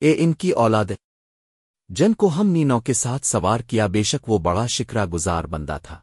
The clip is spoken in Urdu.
اے ان کی اولاد جن کو ہم نینو کے ساتھ سوار کیا، بے شک وہ بڑا شکرا گزار بندہ تھا۔